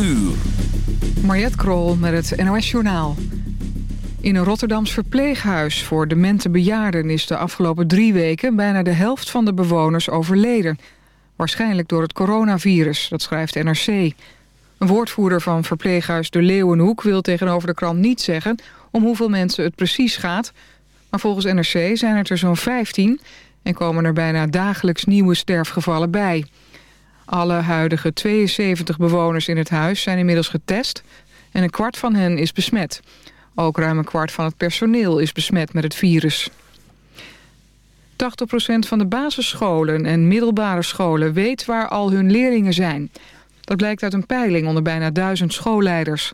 uur. Krol met het NOS Journaal. In een Rotterdams verpleeghuis voor demente bejaarden... is de afgelopen drie weken bijna de helft van de bewoners overleden. Waarschijnlijk door het coronavirus, dat schrijft NRC. Een woordvoerder van verpleeghuis De Leeuwenhoek... wil tegenover de krant niet zeggen om hoeveel mensen het precies gaat... maar volgens NRC zijn het er zo'n 15... en komen er bijna dagelijks nieuwe sterfgevallen bij... Alle huidige 72 bewoners in het huis zijn inmiddels getest... en een kwart van hen is besmet. Ook ruim een kwart van het personeel is besmet met het virus. 80% van de basisscholen en middelbare scholen weet waar al hun leerlingen zijn. Dat blijkt uit een peiling onder bijna duizend schoolleiders.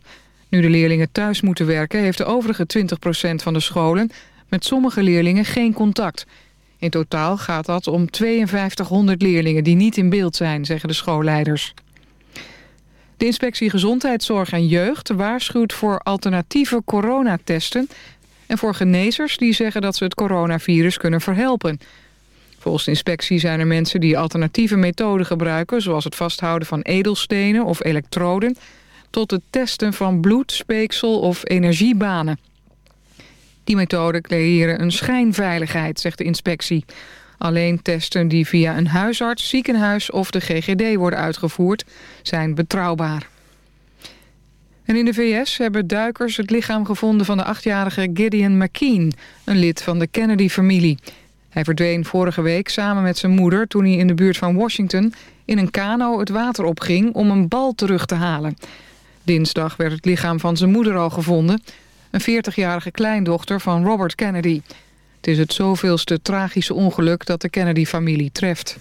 Nu de leerlingen thuis moeten werken... heeft de overige 20% van de scholen met sommige leerlingen geen contact... In totaal gaat dat om 5200 leerlingen die niet in beeld zijn, zeggen de schoolleiders. De inspectie Gezondheidszorg en Jeugd waarschuwt voor alternatieve coronatesten... en voor genezers die zeggen dat ze het coronavirus kunnen verhelpen. Volgens de inspectie zijn er mensen die alternatieve methoden gebruiken... zoals het vasthouden van edelstenen of elektroden... tot het testen van bloed, speeksel of energiebanen. Die methoden creëren een schijnveiligheid, zegt de inspectie. Alleen testen die via een huisarts, ziekenhuis of de GGD worden uitgevoerd... zijn betrouwbaar. En in de VS hebben duikers het lichaam gevonden van de achtjarige Gideon McKean... een lid van de Kennedy-familie. Hij verdween vorige week samen met zijn moeder toen hij in de buurt van Washington... in een kano het water opging om een bal terug te halen. Dinsdag werd het lichaam van zijn moeder al gevonden een 40-jarige kleindochter van Robert Kennedy. Het is het zoveelste tragische ongeluk dat de Kennedy-familie treft.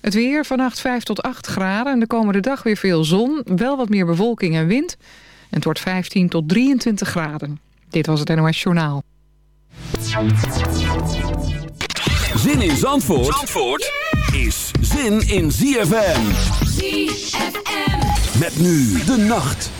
Het weer, vannacht 5 tot 8 graden en de komende dag weer veel zon. Wel wat meer bewolking en wind. En het wordt 15 tot 23 graden. Dit was het NOS Journaal. Zin in Zandvoort, Zandvoort is zin in ZFM. ZFM. Met nu de nacht.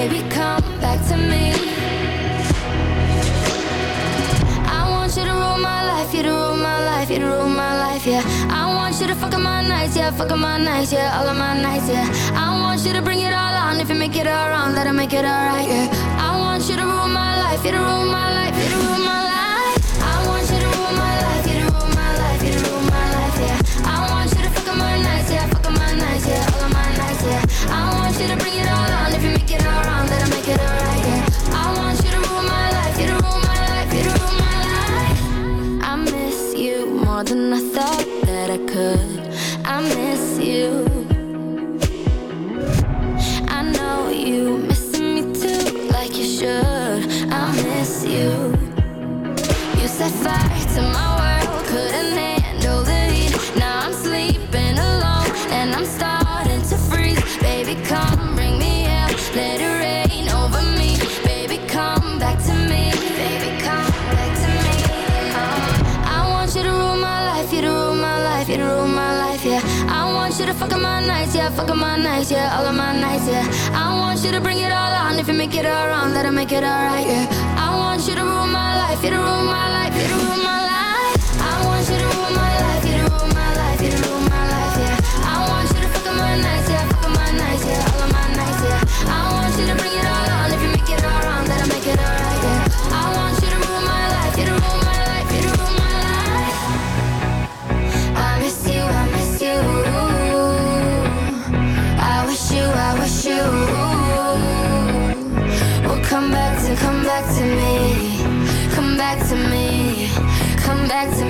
Baby, come back to me. I want you to rule my life, you to rule my life, you to rule my life, yeah. I want you to fuck up my nights, yeah, fuck up my nights, yeah, all of my nights, yeah. I want you to bring it all on, if you make it all wrong, make it alright, yeah. I want you to rule my life, you to rule my life, you to rule my life. I want you to rule my life, set fire to my world, couldn't handle the heat. Now I'm sleeping alone and I'm starting to freeze. Baby, come bring me let it rain over me. Baby, come back to me. Baby, come back to me. Uh, I want you to rule my life, you to rule my life, you to rule my life, yeah. I want you to fuck up my nights, yeah, fuck up my nights, yeah, all of my nights, yeah. I want you to bring it all on, if you make it all wrong, I make it alright, yeah. I want you to rule my life, you to rule my life, you rule my life. Back to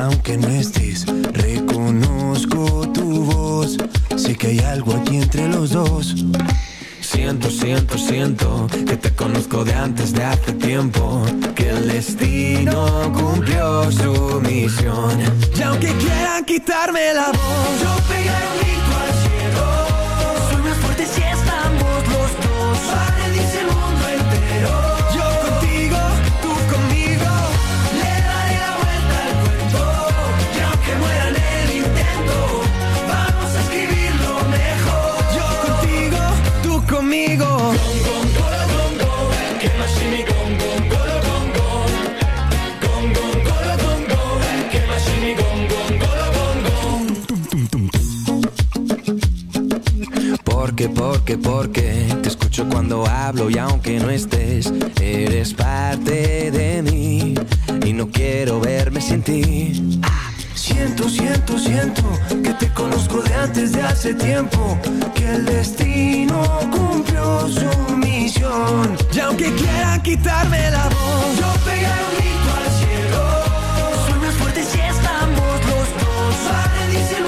aunque no estés, reconozco tu voz. Sé que hay algo aquí entre los dos. Siento, siento, siento que te conozco de antes de hace tiempo. Que el destino cumplió su misión. Y aunque quieran quitarme la voz, yo pegaré un grito Porque, porque, te escucho cuando hablo y aunque no estés, eres parte de mí y no quiero verme sin ti. Siento, siento, siento que te conozco de antes de hace tiempo, que el destino cumplió su misión. Y aunque quieran quitarme la voz, yo pegaré un grito al cielo. Más fuerte si estamos los dos. Paredís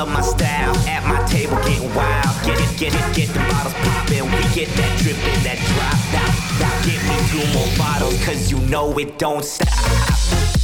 love my style. At my table, get wild. Get it, get it, get the bottles poppin'. We get that drippin', that drop. Now, now get me two more bottles, cause you know it don't stop.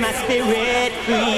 My spirit free.